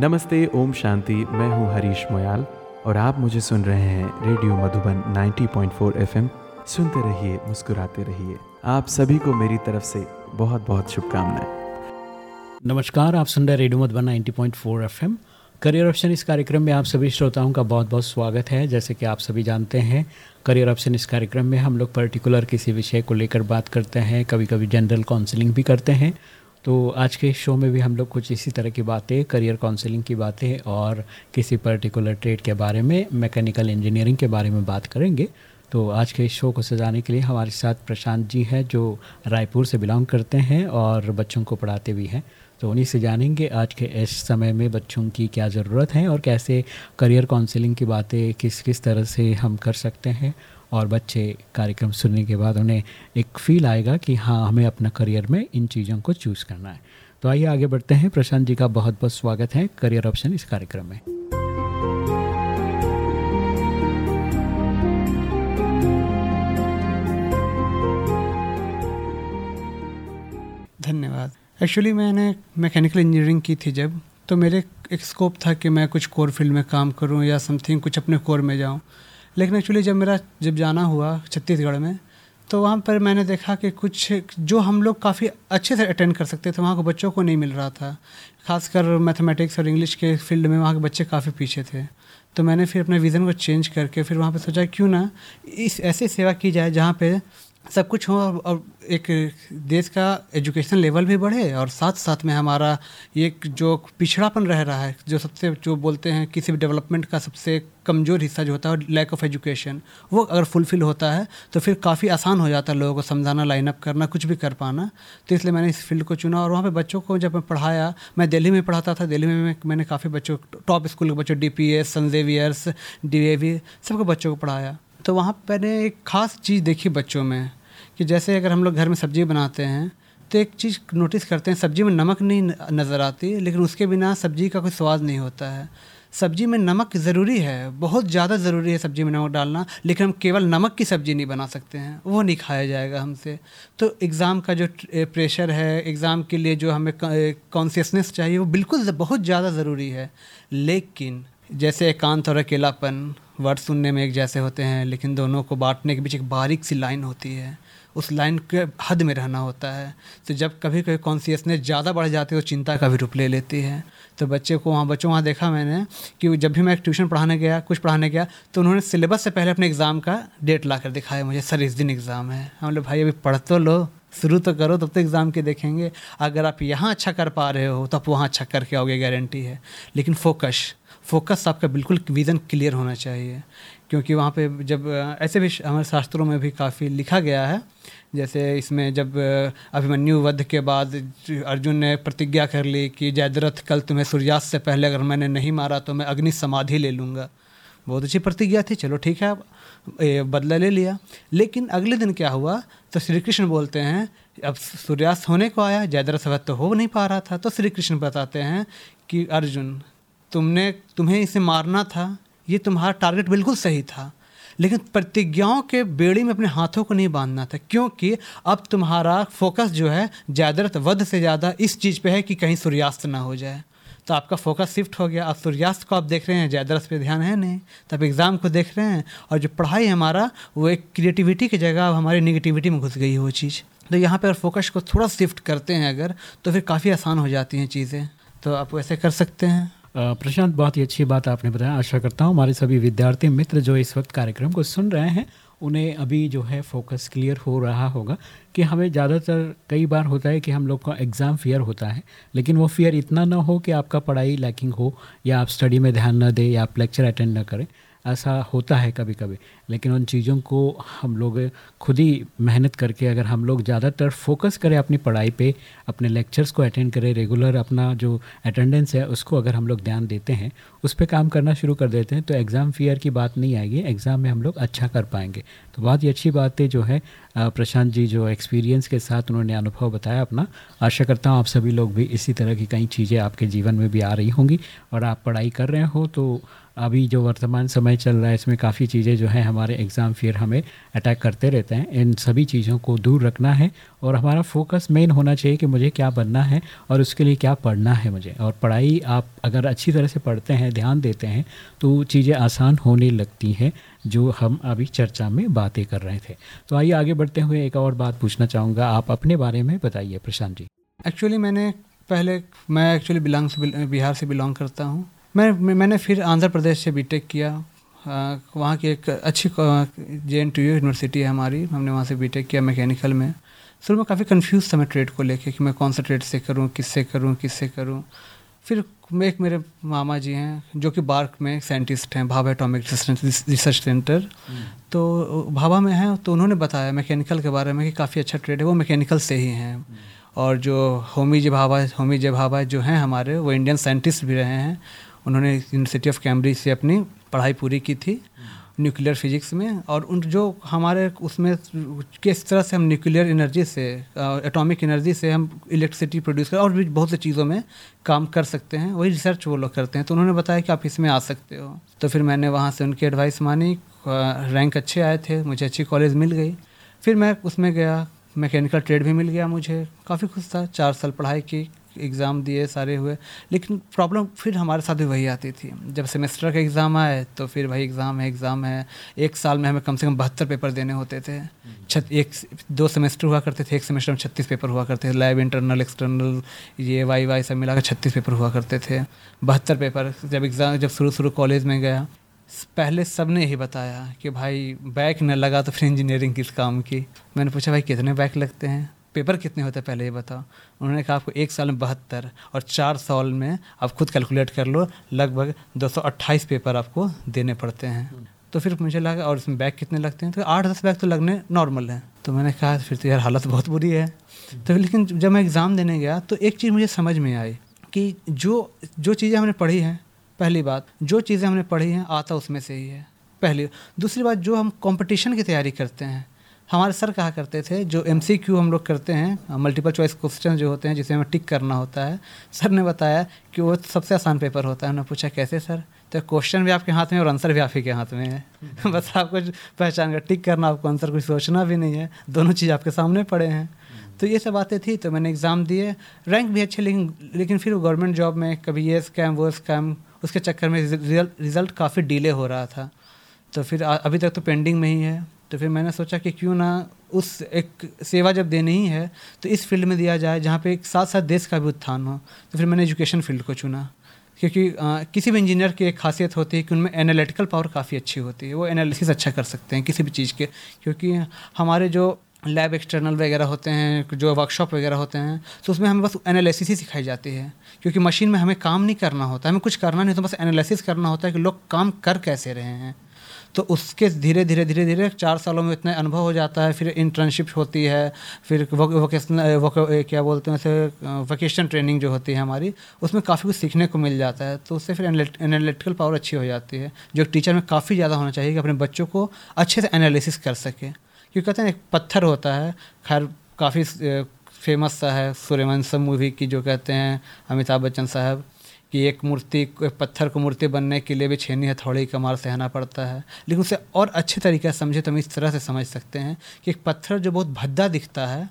नमस्ते, ओम शांति। मैं हूँ हरीश मोयाल और आप मुझे सुन रहे हैं रेडियो मधुबन 90.4 एफएम। सुनते रहिए, मुस्कुराते रहिए। आप सभी को मेरी तरफ़ से बहुत बहुत शुभकामनाएँ। नमस्कार, आप सुन रहे हैं radio Madhuban 90.4 FM. Career option इस कार्यक्रम में आप सभी श्रोताओं का बहुत बहुत स्वागत है। जैसे कि आप सभी जानते हैं, करियर ऑप्शन इस कार्यक्रम में हम लोग पर्टिकुलर किसी विषय को लेकर बात करते हैं कभी कभी जनरल काउंसलिंग भी करते हैं। तो आज के शो में भी हम लोग कुछ इसी तरह की बातें करियर काउंसलिंग की बातें और किसी पर्टिकुलर ट्रेड के बारे में मैकेनिकल इंजीनियरिंग के बारे में बात करेंगे। तो आज के शो को सजाने के लिए हमारे साथ प्रशांत जी हैं, जो रायपुर से बिलोंग करते हैं और बच्चों को पढ़ाते भी हैं। तो उन्हीं से जानेंगे आज के इस समय में बच्चों की क्या ज़रूरत है और कैसे करियर काउंसलिंग की बातें किस किस तरह से हम कर सकते हैं। और बच्चे कार्यक्रम सुनने के बाद उन्हें एक फील आएगा कि हाँ हमें अपना करियर में इन चीज़ों को चूज़ करना है। तो आइए आगे बढ़ते हैं। प्रशांत जी का बहुत बहुत स्वागत है करियर ऑप्शन इस कार्यक्रम में। धन्यवाद। एक्चुअली मैंने मैकेनिकल इंजीनियरिंग की थी जब तो मेरे एक स्कोप था कि मैं कुछ कोर फ़ील्ड में काम करूँ या समथिंग कुछ अपने कोर में जाऊँ। लेकिन एक्चुअली जब मेरा, जब जाना हुआ छत्तीसगढ़ में तो वहाँ पर मैंने देखा कि कुछ, जो हम लोग काफ़ी अच्छे से अटेंड कर सकते थे, वहाँ के बच्चों को नहीं मिल रहा था। खासकर मैथमेटिक्स और इंग्लिश के फ़ील्ड में वहाँ के बच्चे काफ़ी पीछे थे। तो मैंने फिर अपने विज़न को चेंज करके फिर वहाँ पर सोचा, क्यों ना इस ऐसी सेवा की जाए जहाँ पे सब कुछ हो और एक देश का एजुकेशन लेवल भी बढ़े और साथ साथ में हमारा ये जो पिछड़ापन रह रहा है, जो सबसे जो बोलते हैं किसी भी डेवलपमेंट का सबसे कमज़ोर हिस्सा जो होता है लैक ऑफ़ एजुकेशन वो अगर फुलफ़िल होता है तो फिर काफ़ी आसान हो जाता है लोगों को समझाना लाइन अप करना, कुछ भी कर पाना। तो इसलिए मैंने इस फ़ील्ड को चुना और वहाँ पर बच्चों को जब मैं पढ़ाया, मैं दिल्ली में पढ़ाता था, दिल्ली में मैंने काफ़ी बच्चों टॉप स्कूल के बच्चों D P S saint Xavier's D A V सबको बच्चों को पढ़ाया। तो वहाँ मैंने एक ख़ास चीज़ देखी बच्चों में कि जैसे अगर हम लोग घर में सब्ज़ी बनाते हैं तो एक चीज़ नोटिस करते हैं, सब्ज़ी में नमक नहीं नज़र आती, लेकिन उसके बिना सब्ज़ी का कोई स्वाद नहीं होता है। सब्ज़ी में नमक ज़रूरी है, बहुत ज़्यादा ज़रूरी है सब्ज़ी में नमक डालना, लेकिन हम केवल नमक की सब्ज़ी नहीं बना सकते हैं, वो नहीं खाया जाएगा हमसे। तो एग्ज़ाम का जो प्रेशर है एग्ज़ाम के लिए जो हमें कॉन्सियसनेस चाहिए, वो बिल्कुल बहुत ज़्यादा ज़रूरी है। लेकिन जैसे एकांत और अकेलापन वर्ड सुनने में एक जैसे होते हैं, लेकिन दोनों को बांटने के बीच एक बारीक सी लाइन होती है। उस लाइन के हद में रहना होता है। तो जब कभी कभी कॉन्सियसनेस ज़्यादा बढ़ जाती है तो चिंता का भी रूप ले लेती है। तो बच्चे को वहाँ बच्चों वहाँ देखा मैंने कि जब भी मैं ट्यूशन पढ़ाने गया, कुछ पढ़ाने गया तो उन्होंने सिलेबस से पहले अपने एग्ज़ाम का डेट ला कर दिखाया मुझे, सर, इस दिन एग्ज़ाम है। हम लोग भाई, अभी पढ़ तो लो, शुरू तो करो, तब तो एग्ज़ाम के देखेंगे। अगर आप यहाँ अच्छा कर पा रहे हो तो आप वहाँ अच्छा करके आओगे गारंटी है। लेकिन फोकस फोकस आपका बिल्कुल विज़न क्लियर होना चाहिए। क्योंकि वहाँ पे जब ऐसे भी हमारे शास्त्रों में भी काफ़ी लिखा गया है। जैसे इसमें जब अभिमन्यु वध के बाद अर्जुन ने प्रतिज्ञा कर ली कि जयद्रथ कल तुम्हें सूर्यास्त से पहले अगर मैंने नहीं मारा तो मैं अग्नि समाधि ले लूँगा। बहुत अच्छी प्रतिज्ञा थी, चलो ठीक है बदला ले लिया। लेकिन अगले दिन क्या हुआ? तो श्री कृष्ण बोलते हैं, अब सूर्यास्त होने को आया, जयद्रथ वध तो हो नहीं पा रहा था। तो श्री कृष्ण बताते हैं कि अर्जुन, तुमने, तुम्हें इसे मारना था। ये तुम्हारा टारगेट बिल्कुल सही था। लेकिन प्रतिज्ञाओं के बेड़ी में अपने हाथों को नहीं बांधना था, क्योंकि अब तुम्हारा फोकस जो है ज़्यादातर वध से ज़्यादा इस चीज़ पे है कि कहीं सूर्यास्त ना हो जाए। तो आपका फोकस शिफ्ट हो गया। अब सूर्यास्त को आप देख रहे हैं ज़्यादा पे ध्यान है नहीं। तो आप एग्ज़ाम को देख रहे हैं और जो पढ़ाई हमारा, वो एक क्रिएटिविटी की जगह अब हमारी निगेटिविटी में घुस गई है वो चीज़। तो यहाँ पर फोकस को थोड़ा शिफ्ट करते हैं अगर तो फिर काफ़ी आसान हो जाती हैं चीज़ें। तो आप वैसे कर सकते हैं। प्रशांत, बहुत ही अच्छी बात आपने बताया। आशा करता हूँ हमारे सभी विद्यार्थी मित्र जो इस वक्त कार्यक्रम को सुन रहे हैं, उन्हें अभी जो है फोकस क्लियर हो रहा होगा कि हमें ज़्यादातर कई बार होता है कि हम लोग का एग्ज़ाम फियर होता है, लेकिन वो फियर इतना ना हो कि आपका पढ़ाई लैकिंग हो या आप स्टडी में ध्यान ना दें या आप लेक्चर अटेंड ना करें। ऐसा होता है कभी कभी लेकिन उन चीज़ों को हम लोग खुद ही मेहनत करके अगर हम लोग ज़्यादातर फोकस करें अपनी पढ़ाई पे, अपने लेक्चर्स को अटेंड करें रेगुलर अपना जो अटेंडेंस है, उसको अगर हम लोग ध्यान देते हैं, उस पर काम करना शुरू कर देते हैं तो एग्ज़ाम फियर की बात नहीं आएगी एग्ज़ाम में हम लोग अच्छा कर पाएँगे। तो बहुत ही अच्छी बात जो है प्रशांत जी जो एक्सपीरियंस के साथ उन्होंने अनुभव बताया अपना। आशा करता हूँ आप सभी लोग भी इसी तरह की कई चीज़ें आपके जीवन में भी आ रही होंगी, और आप पढ़ाई कर रहे हो तो अभी जो वर्तमान समय चल रहा है, इसमें काफ़ी चीज़ें जो है हमारे हमारे एग्ज़ाम फिर हमें अटैक करते रहते हैं। इन सभी चीज़ों को दूर रखना है और हमारा फोकस मेन होना चाहिए कि मुझे क्या बनना है और उसके लिए क्या पढ़ना है मुझे। और पढ़ाई आप अगर अच्छी तरह से पढ़ते हैं, ध्यान देते हैं तो चीज़ें आसान होने लगती हैं, जो हम अभी चर्चा में बातें कर रहे थे। तो आइए आगे बढ़ते हुए एक और बात पूछना चाहूँगा। आप अपने बारे में बताइए, प्रशांत जी। एक्चुअली मैंने पहले, मैं एक्चुअली बिलोंग से बिहार से बिलोंग करता हूँ। मैं मैंने फिर आंध्र प्रदेश से बीटेक किया। वहाँ की एक अच्छी जे एन यूनिवर्सिटी है हमारी हमने वहाँ से बीटेक किया मैकेनिकल में। शुरू में काफ़ी कंफ्यूज था मैं ट्रेड को लेके कि मैं कौन सा ट्रेड से करूँ किससे करूँ किससे करूँ। फिर एक मेरे मामा जी हैं जो कि बार्क में साइंटिस्ट हैं भाभा एटॉमिक रिसर्च सेंटर तो भाभा में हैं तो उन्होंने बताया मैकेनिकल के बारे में कि काफ़ी अच्छा ट्रेड है वो मैकेनिकल से ही हैं। और जो होमी जे भाभा होमी जे भाभा जो हैं हमारे वो इंडियन साइंटिस्ट भी रहे हैं। उन्होंने यूनिवर्सिटी ऑफ़ कैम्ब्रिज से अपनी पढ़ाई पूरी की थी न्यूक्लियर फिजिक्स में और उन जो हमारे उसमें किस तरह से हम न्यूक्लियर एनर्जी से एटॉमिक एनर्जी से हम इलेक्ट्रिसिटी प्रोड्यूस कर और भी बहुत सी चीज़ों में काम कर सकते हैं, वही रिसर्च वो लोग करते हैं। तो उन्होंने बताया कि आप इसमें आ सकते हो। तो फिर मैंने वहाँ से उनकी एडवाइस मानी रैंक अच्छे आए थे, मुझे अच्छी कॉलेज मिल गई। फिर मैं उसमें गया, मैकेनिकल ट्रेड भी मिल गया मुझे, काफ़ी खुश था, चार साल पढ़ाई की एग्ज़ाम दिए सारे हुए। लेकिन प्रॉब्लम फिर हमारे साथ भी वही आती थी। जब सेमेस्टर का एग्ज़ाम आए तो फिर वही एग्ज़ाम है एग्ज़ाम है। एक साल में हमें कम से कम बहत्तर पेपर देने होते थे। छत एक दो सेमेस्टर हुआ करते थे एक सेमेस्टर में छत्तीस पेपर हुआ करते थे। लैब इंटरनल एक्सटर्नल ये वाई वाई सब मिलाकर छत्तीस पेपर हुआ करते थे। बहत्तर पेपर जब एग्ज़ाम जब शुरू शुरू कॉलेज में गया पहले सबने यही बताया कि भाई बैक न लगा तो फिर इंजीनियरिंग किस काम की। मैंने पूछा भाई कितने बैक लगते हैं? पेपर कितने होते हैं पहले ये बताओ? उन्होंने कहा आपको एक साल में बहत्तर और चार साल में आप खुद कैलकुलेट कर लो, लगभग 228 पेपर आपको देने पड़ते हैं। तो फिर मुझे लगा, और इसमें बैग कितने लगते हैं? तो आठ दस बैग तो लगने नॉर्मल हैं। तो मैंने कहा, फिर तो यार हालत बहुत बुरी है। तो लेकिन जब मैं एग्ज़ाम देने गया तो एक चीज़ मुझे समझ में आई कि जो जो चीज़ें हमने पढ़ी हैं, पहली बात, जो चीज़ें हमने पढ़ी हैं, आता उसमें से ही है, पहली। दूसरी बात, जो हम कंपटीशन की तैयारी करते हैं हमारे सर कहा करते थे, जो एमसीक्यू हम लोग करते हैं मल्टीपल चॉइस क्वेश्चन जो होते हैं, जिसे हमें टिक करना होता है, सर ने बताया कि वो सबसे आसान पेपर होता है। उन्होंने पूछा, कैसे सर? तो क्वेश्चन भी आपके हाथ में और आंसर भी आप ही के हाथ में है। बस आपको पहचान कर, टिक करना आपको आंसर कुछ सोचना भी नहीं है। दोनों चीज़ आपके सामने पड़े हैं। तो ये सब बातें थी तो मैंने एग्ज़ाम दिए। रैंक भी अच्छे, लेकिन लेकिन फिर गवर्नमेंट जॉब में कभी ये स्कैम वो स्कैम उसके चक्कर में रिज़ल्ट काफ़ी डिले हो रहा था। तो फिर अभी तक तो पेंडिंग में ही है। तो फिर मैंने सोचा कि क्यों ना उस एक सेवा जब देनी ही है तो इस फ़ील्ड में दिया जाए जहाँ पे एक साथ साथ देश का भी उत्थान हो। तो फिर मैंने एजुकेशन फ़ील्ड को चुना क्योंकि आ, किसी भी इंजीनियर की एक खासियत होती है कि उनमें एनालिटिकल पावर काफ़ी अच्छी होती है वो एनालिसिस अच्छा कर सकते हैं किसी भी चीज़ के क्योंकि हमारे जो लैब एक्सटर्नल वगैरह होते हैं जो वर्कशॉप वगैरह होते हैं तो उसमें हमें बस एनालिसिस ही सिखाई जाती है क्योंकि मशीन में हमें काम नहीं करना होता हमें कुछ करना नहीं होता बस एनालिसिस करना होता है कि लोग काम कर कैसे रहे हैं। तो उसके धीरे धीरे धीरे धीरे चार सालों में इतना अनुभव हो जाता है फिर इंटर्नशिप होती है फिर वोकेशनल वो, क्या बोलते हैं उसे वोकेशन ट्रेनिंग जो होती है हमारी उसमें काफ़ी कुछ सीखने को मिल जाता है तो उससे फिर एनालिटिकल पावर अच्छी हो जाती है जो टीचर में काफ़ी ज़्यादा होना चाहिए कि अपने बच्चों को अच्छे से एनालिसिस कर सके। क्योंकि कहते हैं एक पत्थर होता है खैर काफ़ी फ़ेमस सा है सूर्यवंशम मूवी की जो कहते हैं अमिताभ बच्चन साहब कि एक मूर्ति, एक पत्थर को मूर्ति बनने के लिए भी छेनी हथौड़ी का सहना पड़ता है। लेकिन उसे और अच्छे तरीके से समझे तो हम इस तरह से समझ सकते हैं कि एक पत्थर जो बहुत भद्दा दिखता है,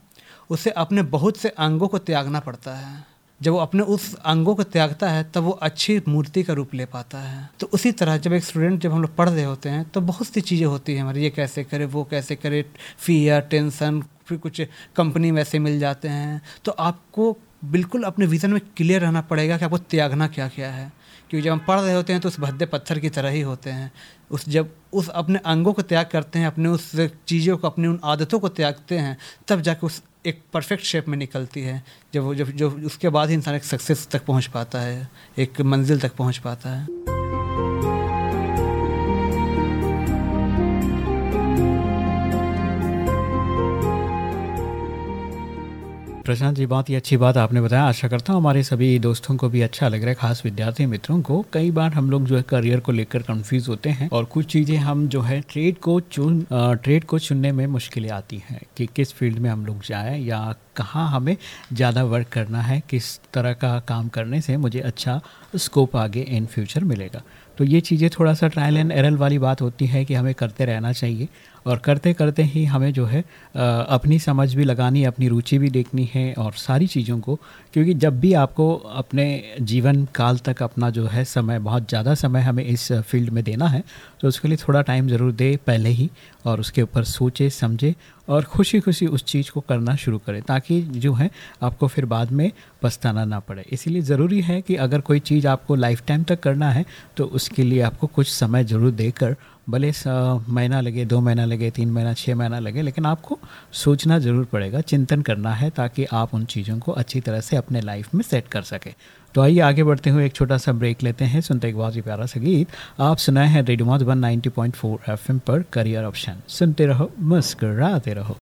उसे अपने बहुत से अंगों को त्यागना पड़ता है। जब वो अपने उस अंगों को त्यागता है, तब वो अच्छी मूर्ति का रूप ले पाता है। तो उसी तरह जब एक स्टूडेंट जब हम लोग पढ़ रहे होते हैं तो बहुत सी चीज़ें होती हैं हमारी। ये कैसे करे, वो कैसे करे फियर टेंशन फिर कुछ कंपनी वैसे मिल जाते हैं। तो आपको बिल्कुल अपने विज़न में क्लियर रहना पड़ेगा कि आपको त्यागना क्या क्या है। क्योंकि जब हम पढ़ रहे होते हैं तो उस भद्दे पत्थर की तरह ही होते हैं। उस जब, उस अपने अंगों को त्याग करते हैं, अपने उस चीज़ों को, अपनी उन आदतों को त्यागते हैं, तब जाके उस एक परफेक्ट शेप में निकलती है, जब वो, जब जो उसके बाद ही इंसान एक सक्सेस तक पहुँच पाता है, एक मंजिल तक पहुँच पाता है। प्रशांत जी, बहुत ही अच्छी बात आपने बताया। आशा करता हूँ हमारे सभी दोस्तों को भी अच्छा लग रहा है, खास विद्यार्थी मित्रों को। कई बार हम लोग जो है करियर को लेकर कंफ्यूज होते हैं और कुछ चीज़ें हम जो है ट्रेड को चुन ट्रेड को चुनने में मुश्किलें आती हैं कि किस फ़ील्ड में हम लोग जाएँ या कहाँ हमें ज़्यादा वर्क करना है, किस तरह का काम करने से मुझे अच्छा स्कोप आगे इन फ्यूचर मिलेगा। तो ये चीज़ें थोड़ा सा ट्रायल एंड एरल वाली बात होती है कि हमें करते रहना चाहिए। और करते करते ही हमें जो है अपनी समझ भी लगानी है अपनी रुचि भी देखनी है और सारी चीज़ों को, क्योंकि जब भी आपको अपने जीवन काल तक अपना जो है समय, बहुत ज़्यादा समय हमें इस फ़ील्ड में देना है तो उसके लिए थोड़ा टाइम ज़रूर दे पहले ही और उसके ऊपर सोचे, समझे और खुशी खुशी उस चीज़ को करना शुरू करें, ताकि जो है आपको फिर बाद में पछताना ना पड़े। इसीलिए ज़रूरी है कि अगर कोई चीज़ आपको लाइफ टाइम तक करना है तो उसके लिए आपको कुछ समय ज़रूर देकर भले महीना लगे, दो महीना लगे, तीन महीना छः महीना लगे, लेकिन आपको सोचना ज़रूर पड़ेगा, चिंतन करना है ताकि आप उन चीज़ों को अच्छी तरह से अपने लाइफ में सेट कर सकें। तो आइए आगे बढ़ते हुए एक छोटा सा ब्रेक लेते हैं, सुनते एक बहुत ही प्यारा सा गीत। आप सुनाए हैं radio one ninety point four F पर करियर ऑप्शन सुनते रहो, मुस्कराते रहो।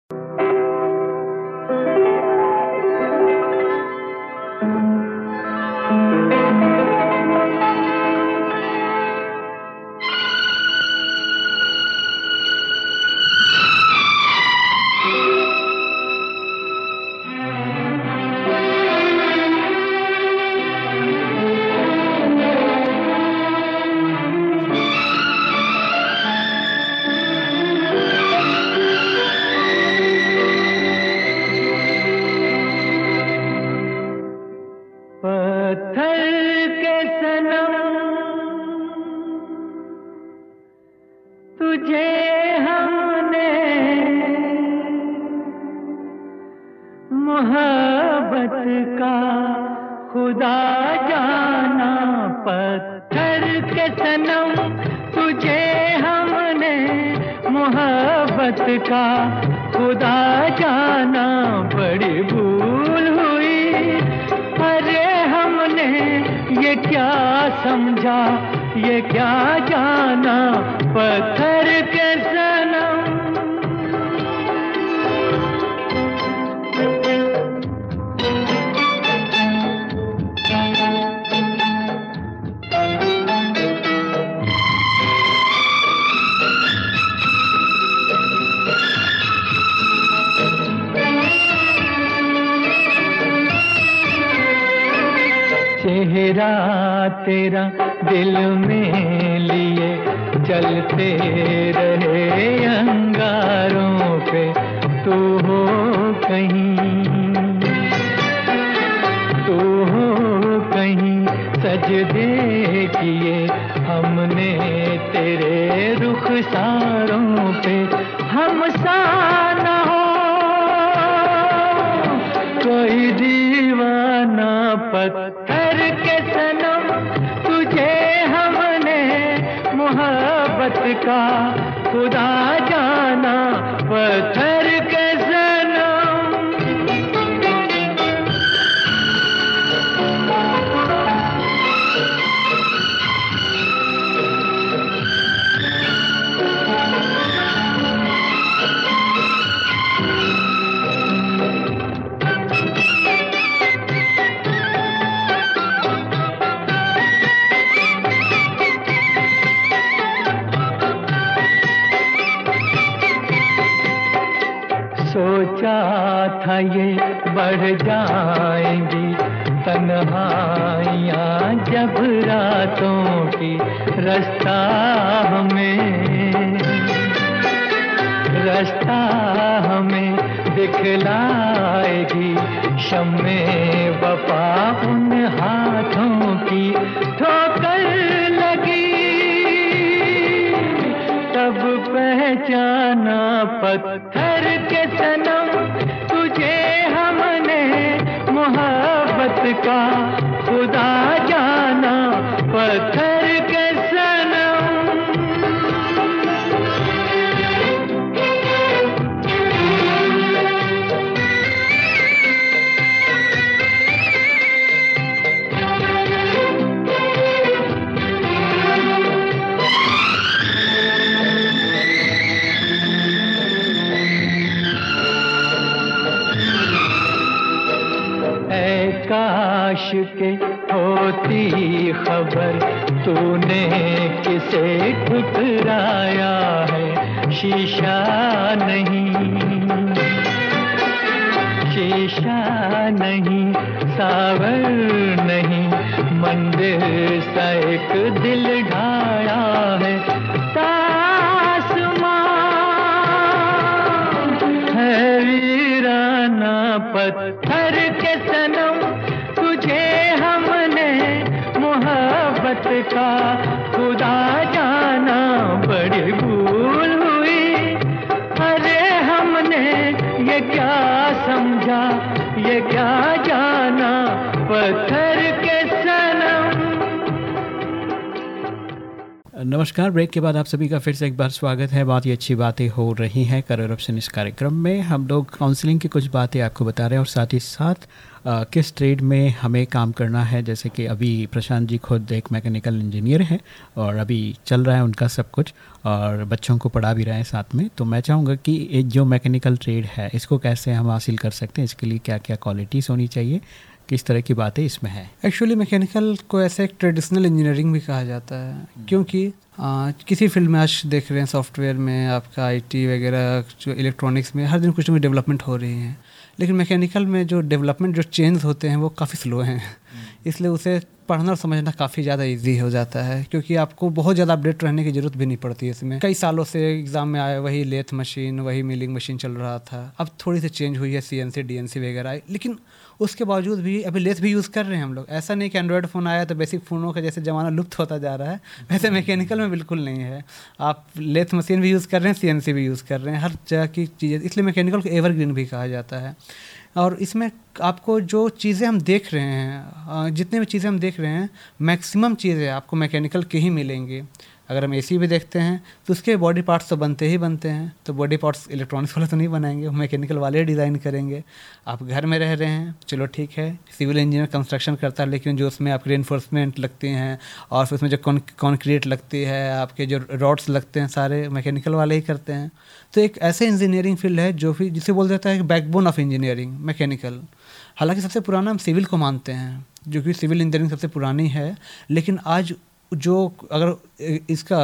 तेरा दिल में लिए चलते रहे अंगारों पे, तू हो कहीं। तू हो कहीं सजदे किए हमने तेरे रुख सारों पे। हम साना हो, कोई दीवाना पत्थर मोहब्बत का खुदा जाना पत्थर जाएँगी तन्हाइयाँ जब रातों की रास्ता हमें रास्ता हमें दिखलाएगी शमे वफा का खुदा जाना पत्थर होती खबर, तूने किसे ठुकराया है? शीशा नहीं। शीशा नहीं, सावर नहीं, मंदिर सा एक दिल ढाया है। वीराना पत्थर के सनम का खुदा जाना बड़ी भूल हुई। अरे हमने ये क्या समझा? ये क्या जाना? पत्थर के सनम। नमस्कार, ब्रेक के बाद आप सभी का फिर से एक बार स्वागत है। बहुत ही अच्छी बातें हो रही हैं। करियर इस कार्यक्रम में हम लोग काउंसलिंग की कुछ बातें आपको बता रहे हैं और साथ ही साथ किस ट्रेड में हमें काम करना है? जैसे कि अभी प्रशांत जी खुद एक मैकेनिकल इंजीनियर हैं और अभी चल रहा है उनका सब कुछ और बच्चों को पढ़ा भी रहे हैं साथ में। तो मैं चाहूँगा कि एक जो मैकेनिकल ट्रेड है इसको कैसे हम हासिल कर सकते हैं? इसके लिए क्या क्या क्वालिटीज़ होनी चाहिए? किस तरह की बातें इसमें है? एक्चुअली मैकेनिकल को ऐसे एक ट्रेडिशनल इंजीनियरिंग भी कहा जाता है। हम्म। क्योंकि आ, किसी फ़ील्ड में आज देख रहे हैं सॉफ्टवेयर में आपका आईटी वगैरह जो इलेक्ट्रॉनिक्स में हर दिन कुछ ना कुछ डेवलपमेंट हो रही हैं। लेकिन मैकेनिकल में जो डेवलपमेंट जो चेंज होते हैं वो काफ़ी स्लो हैं। हम्म। इसलिए उसे पढ़ना और समझना काफ़ी ज़्यादा इजी हो जाता है क्योंकि आपको बहुत ज़्यादा अपडेट रहने की ज़रूरत भी नहीं पड़ती है इसमें। कई सालों से एग्ज़ाम में आया वही लेथ मशीन वही मिलिंग मशीन चल रहा था। अब थोड़ी सी चेंज हुई है C N C D N C वगैरह लेकिन उसके बावजूद भी अभी लेथ भी यूज़ कर रहे हैं हम लोग। ऐसा नहीं कि एंड्रॉयड फ़ोन आया तो बेसिक फ़ोनों का जैसे ज़माना लुप्त होता जा रहा है, वैसे मैकेनिकल में बिल्कुल नहीं है। आप लेथ मशीन भी यूज़ कर रहे हैं सी भी यूज़ कर रहे हैं, हर जगह की चीज़ें। इसलिए मैकेनिकल को एवरग्रीन भी कहा जाता है। और इसमें आपको जो चीज़ें हम देख रहे हैं जितने भी चीज़ें हम देख रहे हैं मैक्सिमम चीज़ें आपको मैकेनिकल के ही मिलेंगी। अगर हम एसी भी देखते हैं तो उसके बॉडी पार्ट्स तो बनते ही बनते हैं। तो बॉडी पार्ट्स इलेक्ट्रॉनिक्स वाले तो नहीं बनाएँगे मैकेनिकल वाले डिज़ाइन करेंगे। आप घर में रह रहे हैं, चलो ठीक है सिविल इंजीनियर कंस्ट्रक्शन करता है, लेकिन जो उसमें आपकी रेनफोर्समेंट लगती हैं, और फिर उसमें जो कॉन्क्रीट लगती है, आपके जो रॉड्स लगते हैं, सारे मैकेनिकल वाले ही करते हैं। तो एक ऐसे इंजीनियरिंग फ़ील्ड है, जो भी जिसे बोल जाता है बैकबोन ऑफ़ इंजीनियरिंग मैकेनिकल हालाँकि सबसे पुराना हम सिविल को मानते हैं, जो कि सिविल इंजीनियरिंग सबसे पुरानी है, लेकिन आज जो अगर इसका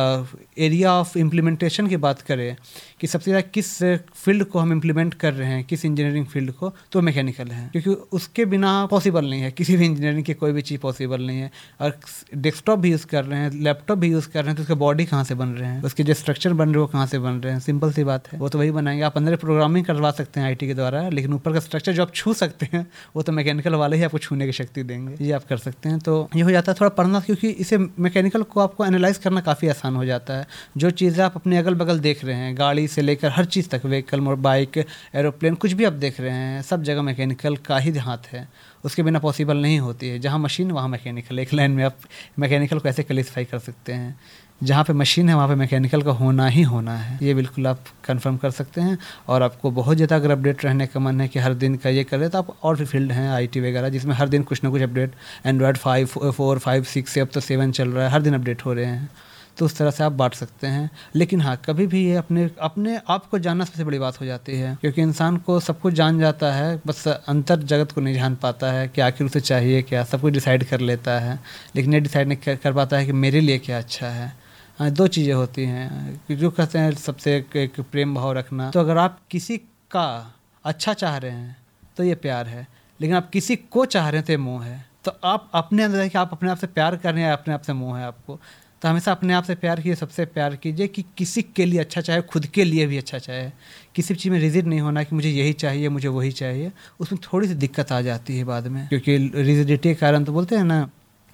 एरिया ऑफ़ इम्प्लीमेंटेशन की बात करें, कि सबसे ज़्यादा किस फ़ील्ड को हम इम्प्लीमेंट कर रहे हैं, किस इंजीनियरिंग फ़ील्ड को तो मैकेनिकल है। क्योंकि उसके बिना पॉसिबल नहीं है, किसी भी इंजीनियरिंग की कोई भी चीज़ पॉसिबल नहीं है। और डेस्कटॉप भी यूज़ कर रहे हैं लैपटॉप भी यूज़ कर रहे हैं तो उसके बॉडी कहाँ से बन रहे हैं? उसके जो स्ट्रक्चर बन रहे हैं कहाँ से बन रहे हैं? सिंपल सी बात है। वो तो वही बनाएँगे। आप अंदर प्रोग्रामिंग करवा सकते हैं आईटी के द्वारा, लेकिन ऊपर का स्ट्रक्चर जो आप छू सकते हैं, वो तो मैकेनिकल वाले ही आपको छूने की शक्ति देंगे। ये आप कर सकते हैं। तो ये हो जाता है थोड़ा पढ़ना, क्योंकि इसे मैकेनिकल को आपको एनालाइज करना काफ़ी आसान हो जाता है। जो चीज़ें आप अपने अगल बगल देख रहे हैं, गाड़ी से लेकर हर चीज़ तक व्हीकल बाइक एरोप्लेन कुछ भी आप देख रहे हैं, सब जगह मैकेनिकल का ही हाथ है। उसके बिना पॉसिबल नहीं होती है। जहाँ मशीन वहाँ मैकेनिकल एक लाइन में आप मैकेनिकल को ऐसे क्लेसिफाई कर सकते हैं। जहाँ पे मशीन है, वहाँ पे मैकेनिकल का होना ही होना है। ये बिल्कुल आप कंफर्म कर सकते हैं और आपको बहुत ज़्यादा अगर अपडेट रहने का मन है कि हर दिन का ये करें तो आप और भी फ़ील्ड हैं आईटी वगैरह, जिसमें हर दिन कुछ ना कुछ update Android five four five six से अब तो सेवन चल रहा है, हर दिन अपडेट हो रहे हैं। तो उस तरह से आप बांट सकते हैं। लेकिन हाँ कभी भी ये अपने अपने आप को जानना सबसे बड़ी बात हो जाती है, क्योंकि इंसान को सब कुछ जान जाता है, बस अंतर जगत को नहीं जान पाता है, कि आखिर उसे चाहिए क्या, सब कुछ डिसाइड कर लेता है। लेकिन ये डिसाइड नहीं कर पाता है कि मेरे लिए क्या अच्छा हाँ। दो चीज़ें होती हैं। जो कहते हैं सबसे एक, एक प्रेम भाव रखना। तो अगर आप किसी का अच्छा चाह रहे हैं तो ये प्यार है। लेकिन आप किसी को चाह रहे हैं तो ये मोह है। तो आप अपने अंदर है कि आप अपने आप से प्यार कर रहे हैं अपने आप से मोह है आपको तो हमेशा अपने आप से प्यार कीजिए सबसे प्यार कीजिए कि किसी के लिए अच्छा चाहे खुद के लिए भी अच्छा चाहे। किसी चीज़ में रिजिड नहीं होना कि मुझे यही चाहिए मुझे वही चाहिए। उसमें थोड़ी सी दिक्कत आ जाती है बाद में। क्योंकि रिजिडिटी के कारण तो बोलते हैं ना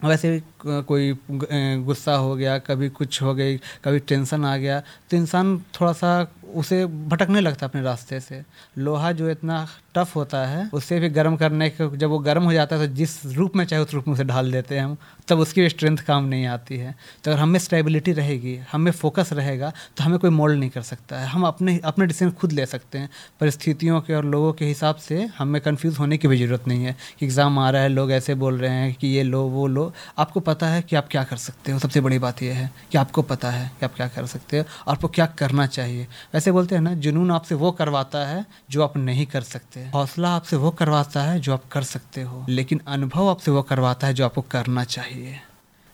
वैसे कोई गुस्सा हो गया, कभी कुछ हो गई, कभी टेंशन आ गया तो इंसान थोड़ा सा उसे भटकने लगता है अपने रास्ते से। लोहा जो इतना टफ होता है उससे भी गर्म करने के, जब वो गर्म हो जाता है तो जिस रूप में, चाहे उस रूप में उसे ढाल देते हैं हम, तब उसकी स्ट्रेंथ काम नहीं आती है। तो अगर हमें स्टेबिलिटी रहेगी, हमें फोकस रहेगा तो हमें कोई मोल्ड नहीं कर सकता है। हम अपने अपने डिसीज़न खुद ले सकते हैं। परिस्थितियों के और लोगों के हिसाब से हमें कन्फ्यूज़ होने की भी ज़रूरत नहीं है कि एग्ज़ाम आ रहा है, लोग ऐसे बोल रहे हैं कि ये लो, वो लो। आपको पता है कि आप क्या कर सकते हो। सबसे बड़ी बात यह है कि आपको पता है कि आप क्या कर सकते हो। आपको क्या करना चाहिए। वैसे बोलते हैं ना जुनून आपसे वो करवाता है जो आप नहीं कर सकते। हौसला आपसे वो करवाता है जो आप कर सकते हो लेकिन अनुभव आपसे वो करवाता है जो आपको करना चाहिए।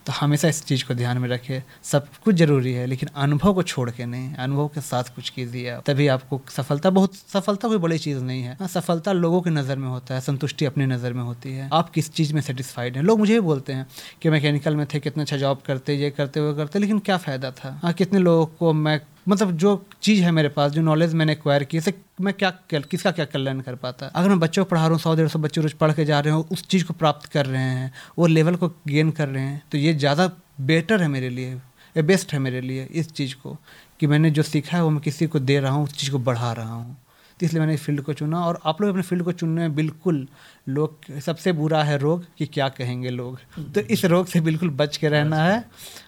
तो हमेशा इस चीज़ को ध्यान में रखें। सब कुछ ज़रूरी है लेकिन अनुभव को छोड़ के नहीं। अनुभव के साथ कुछ कीजिए तभी आपको सफलता बहुत सफलता कोई बड़ी चीज़ नहीं हाँ, सफलता लोगों की नज़र में होता है संतुष्टि अपनी नज़र में होती है। आप किस चीज़ में सेटिस्फाइड हैं? लोग मुझे भी बोलते हैं कि मैकेनिकल में थे कितना अच्छा जॉब करते ये करते वो करते लेकिन क्या फ़ायदा था? हाँ कितने लोगों को मैं मतलब जो चीज़ है मेरे पास, जो नॉलेज मैंने एक्वायर की, इसे मैं क्या किसका क्या कल्याण कर पाता? अगर मैं बच्चों को पढ़ा रहा हूँ, सौ, डेढ़ सौ बच्चे रोज पढ़ के जा रहे हो, उस चीज़ को प्राप्त कर रहे हैं, वो लेवल को गेन कर रहे हैं तो ये ज़्यादा बेटर है मेरे लिए, ये बेस्ट है मेरे लिए इस चीज़ को, कि मैंने जो सीखा है, वो मैं किसी को दे रहा हूँ, उस चीज़ को बढ़ा रहा हूँ। तो इसलिए मैंने इस फ़ील्ड को चुना, और आप लोग अपने फ़ील्ड को चुनने में बिल्कुल लोग, सबसे बुरा है रोग कि क्या कहेंगे लोग। तो इस रोग से बिल्कुल बच के रहना है,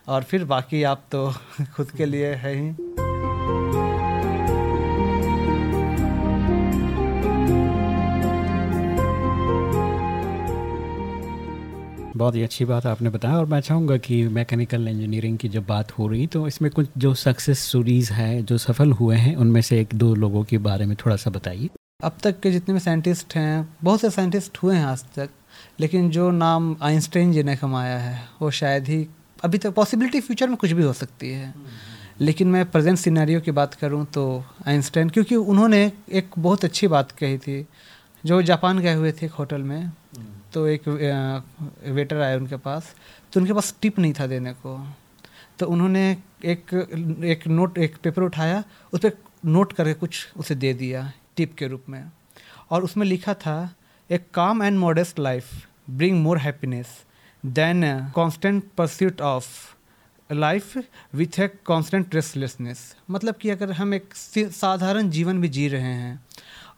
और फिर बाकी आप तो खुद के लिए है ही। बहुत ही अच्छी बात आपने बताया और मैं चाहूँगा कि मैकेनिकल इंजीनियरिंग की जब बात हो रही तो इसमें कुछ जो सक्सेस स्टोरीज़ हैं, जो सफल हुए हैं, उनमें से एक दो लोगों के बारे में थोड़ा सा बताइए। अब तक के जितने भी साइंटिस्ट हैं, बहुत से साइंटिस्ट हुए हैं आज तक, लेकिन जो नाम आइंस्टाइन जी ने कमाया है, वो शायद ही अभी तक पॉसिबिलिटी फ्यूचर में कुछ भी हो सकती है। लेकिन मैं प्रेजेंट सिनेरियो की बात करूँ तो आइंस्टाइन, क्योंकि उन्होंने एक बहुत अच्छी बात कही थी, जो जापान गए हुए थे एक होटल में तो एक वेटर आया उनके पास तो उनके पास टिप नहीं था देने को। तो उन्होंने एक एक नोट एक पेपर उठाया, उस पर नोट करके कुछ उसे दे दिया टिप के रूप में। और उसमें लिखा था a calm and modest life bring more happiness than constant pursuit of life with a constant restlessness मतलब कि अगर हम एक साधारण जीवन भी जी रहे हैं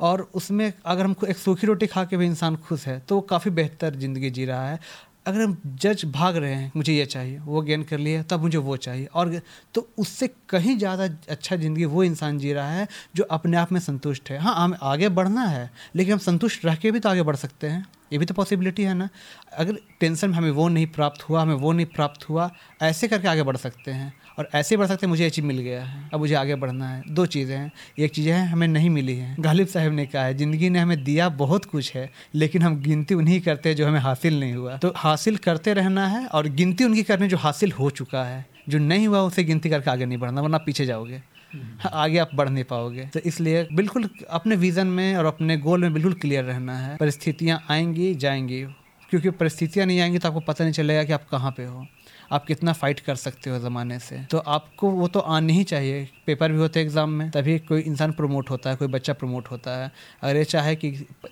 और उसमें अगर हमको एक सूखी रोटी खा के भी इंसान खुश है तो वो काफ़ी बेहतर ज़िंदगी जी रहा है। अगर हम जज भाग रहे हैं, मुझे ये चाहिए, वो गेन कर लिया, तब मुझे वो चाहिए। और तो उससे कहीं ज़्यादा अच्छा ज़िंदगी वो इंसान जी रहा है, जो अपने आप में संतुष्ट है। हाँ हमें आगे बढ़ना है, लेकिन हम संतुष्ट रह के भी तो आगे बढ़ सकते हैं। ये भी तो पॉसिबिलिटी है ना। अगर टेंशन में हमें वो नहीं प्राप्त हुआ, हमें वो नहीं प्राप्त हुआ, ऐसे करके आगे बढ़ सकते हैं। और ऐसे बढ़ सकते मुझे चीज़ मिल गया है। अब मुझे आगे बढ़ना है। दो चीज़ें हैं। एक चीज़ है हमें नहीं मिली है। गालिब साहब ने कहा है ज़िंदगी ने हमें दिया बहुत कुछ है लेकिन हम गिनती उन्हीं करते हैं जो हमें हासिल नहीं हुआ। तो हासिल करते रहना है और गिनती उनकी करनी जो हासिल हो चुका है जो नहीं हुआ उसे गिनती करके आगे नहीं बढ़ना वरना पीछे जाओगे। हाँ, आगे आप बढ़ नहीं पाओगे। तो इसलिए बिल्कुल अपने विज़न में और अपने गोल में बिल्कुल क्लियर रहना है। परिस्थितियाँ आएँगी जाएँगी। क्योंकि परिस्थितियाँ नहीं आएँगी तो आपको पता नहीं चलेगा कि आप कहाँ पे हो। आप कितना फाइट कर सकते हो ज़माने से? तो आपको वो तो आने ही चाहिए। पेपर भी होते हैं एग्ज़ाम में, तभी कोई इंसान प्रमोट होता है, कोई बच्चा प्रमोट होता है। अगर ये चाहे कि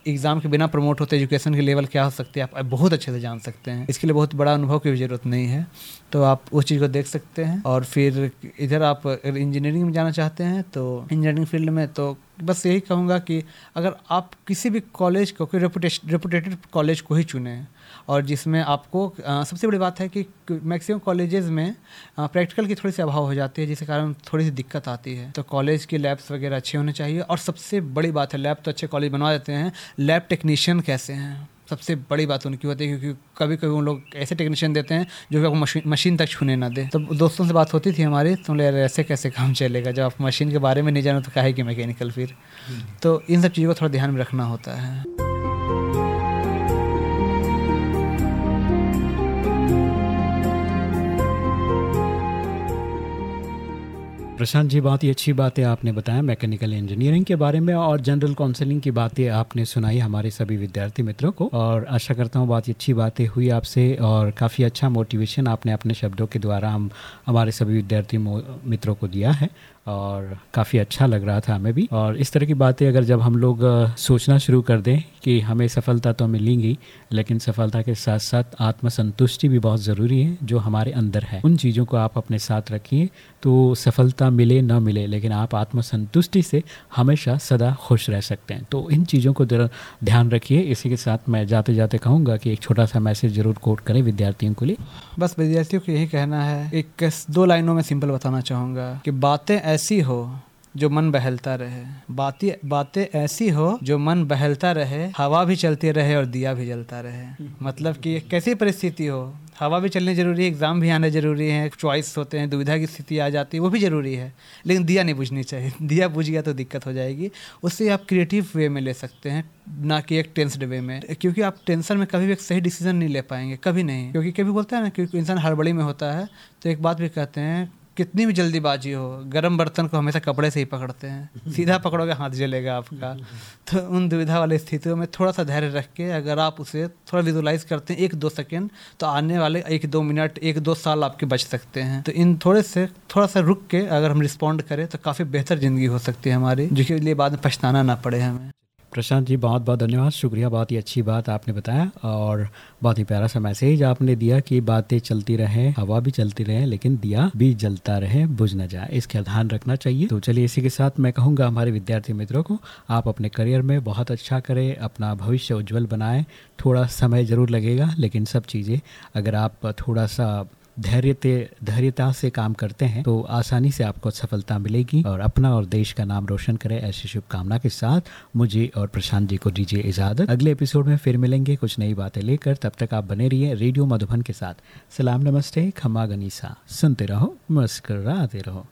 एग्ज़ाम के बिना प्रमोट होते एजुकेशन के लेवल क्या हो सकती है, आप बहुत अच्छे से जान सकते हैं। इसके लिए बहुत बड़ा अनुभव की ज़रूरत नहीं है। तो आप उस चीज़ को देख सकते हैं। और फिर इधर आप इंजीनियरिंग में जाना चाहते हैं तो इंजीनियरिंग फ़ील्ड में तो बस यही कहूँगा कि अगर आप किसी भी कॉलेज को, कोई रेपुटेटेड कॉलेज को ही चुने और जिसमें आपको सबसे बड़ी बात है कि मैक्सिमम कॉलेजेस में प्रैक्टिकल की थोड़ी सी अभाव हो जाती है जिसके कारण थोड़ी सी दिक्कत आती है। तो कॉलेज के लैब्स वगैरह अच्छे होने चाहिए और सबसे बड़ी बात है लैब तो अच्छे कॉलेज बनवा देते हैं। लैब टेक्नीशियन कैसे हैं? सबसे बड़ी बात उनकी होती है क्योंकि कभी कभी उन लोग ऐसे टेक्नीशियन देते हैं जो कि आपको मशीन मशीन तक छूने ना दे। तो दोस्तों से बात होती थी हमारी तो यार ऐसे कैसे काम चलेगा? जब आप मशीन के बारे में नहीं जानो तो क्या है कि मैकेनिकल फिर। हम्म। तो इन सब चीज़ों को थोड़ा ध्यान में रखना होता है। प्रशांत जी, बहुत ही अच्छी बातें आपने बताया मैकेनिकल इंजीनियरिंग के बारे में और जनरल काउंसलिंग की बातें आपने सुनाई हमारे सभी विद्यार्थी मित्रों को। और आशा करता हूँ बहुत ही अच्छी बातें हुई आपसे और काफ़ी अच्छा मोटिवेशन आपने अपने शब्दों के द्वारा हम हमारे सभी विद्यार्थी मित्रों को दिया है। और काफ़ी अच्छा लग रहा था हमें भी। और इस तरह की बातें अगर जब हम लोग सोचना शुरू कर दें कि हमें सफलता तो मिलेंगी, लेकिन सफलता के साथ साथ आत्मसंतुष्टि भी बहुत ज़रूरी है, जो हमारे अंदर है। उन चीज़ों को आप अपने साथ रखिए तो सफलता मिले न मिले, लेकिन आप आत्मसंतुष्टि से हमेशा सदा खुश रह सकते हैं। तो इन चीज़ों को ध्यान रखिए। इसी के साथ मैं जाते जाते कहूँगा कि एक छोटा सा मैसेज ज़रूर कोट करें विद्यार्थियों के लिए। बस विद्यार्थियों को यही कहना है, एक दो लाइनों में सिंपल बताना चाहूँगा कि बातें ऐसी हो जो मन बहलता रहे। बातें बातें ऐसी हो जो मन बहलता रहे, हवा भी चलती रहे और दिया भी जलता रहे। मतलब कि कैसी परिस्थिति हो? हवा भी चलनी ज़रूरी है, एग्ज़ाम भी आना ज़रूरी है चॉइस होते हैं, दुविधा की स्थिति आ जाती है, वो भी ज़रूरी है। लेकिन दिया नहीं बुझनी चाहिए। दिया बुझ गया तो दिक्कत हो जाएगी। उससे आप क्रिएटिव वे में ले सकते हैं, ना कि एक टेंसड वे में। क्योंकि आप टेंशन में कभी भी एक सही डिसीज़न नहीं ले पाएँगे, कभी नहीं। क्योंकि कभी बोलते हैं ना क्योंकि इंसान हड़बड़ी में होता है तो एक बात भी कहते हैं कितनी भी जल्दीबाजी हो, गर्म बर्तन को हमेशा कपड़े से ही पकड़ते हैं। सीधा पकड़ोगे, हाथ जलेगा आपका। तो उन दुविधा वाली स्थितियों में थोड़ा सा धैर्य रख के अगर आप उसे थोड़ा विजुलाइज करते हैं, एक दो सेकेंड तो आने वाले एक दो मिनट एक दो साल आपके बच सकते हैं। तो इन थोड़े से, थोड़ा सा रुक के अगर हम रिस्पॉन्ड करें तो काफ़ी बेहतर ज़िंदगी हो सकती है हमारी, जिसके लिए बाद में पछताना ना पड़े हमें। प्रशांत जी, बहुत बहुत धन्यवाद। शुक्रिया, बहुत ही अच्छी बात आपने बताया और बहुत ही प्यारा सा मैसेज आपने दिया कि बातें चलती रहे, हवा भी चलती रहे, लेकिन दिया भी जलता रहे, बुझ न जाए। इसका ध्यान रखना चाहिए। तो चलिए इसी के साथ मैं कहूँगा, हमारे विद्यार्थी मित्रों को, आप अपने करियर में बहुत अच्छा करें, अपना भविष्य उज्जवल बनाएँ। थोड़ा समय ज़रूर लगेगा, लेकिन सब चीज़ें, अगर आप थोड़ा सा धैर्य धैर्यता से काम करते हैं तो आसानी से आपको सफलता मिलेगी और अपना और देश का नाम रोशन करें। ऐसी शुभकामना के साथ मुझे और प्रशांत जी को दीजिए इजाज़त। अगले एपिसोड में फिर मिलेंगे कुछ नई बातें लेकर। तब तक आप बने रहिए रेडियो मधुबन के साथ। सलाम, नमस्ते, खमा गनीसा। सुनते रहो, मुस्कराते रहो।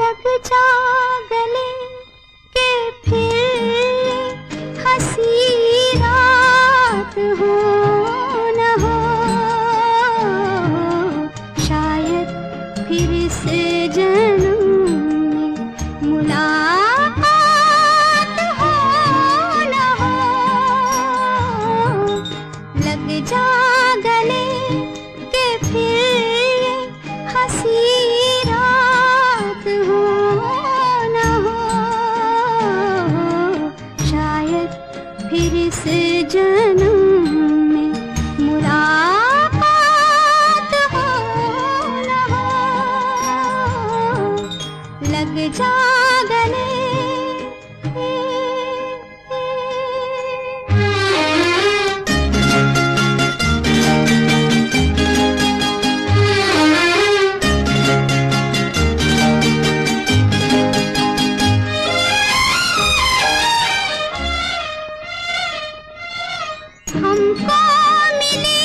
लग जा हमको मिली